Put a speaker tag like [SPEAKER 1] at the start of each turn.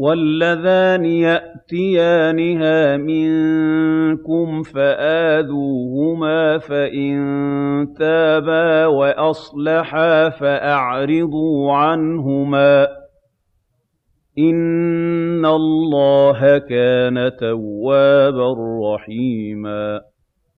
[SPEAKER 1] وَاللَّذَانِ يَأْتِيَانِهَا مِنكُمْ فَآذُوهُمَا ۖ فَإِن تَابَا وَأَصْلَحَا فَأَعْرِضُوا عَنْهُمَا ۗ إِنَّ اللَّهَ كَانَ تَوَّابًا رَّحِيمًا